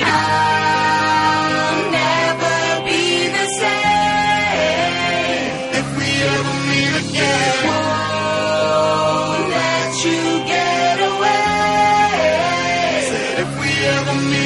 I'll never be the same if we ever meet again. Won't let you get away. Said if we ever meet.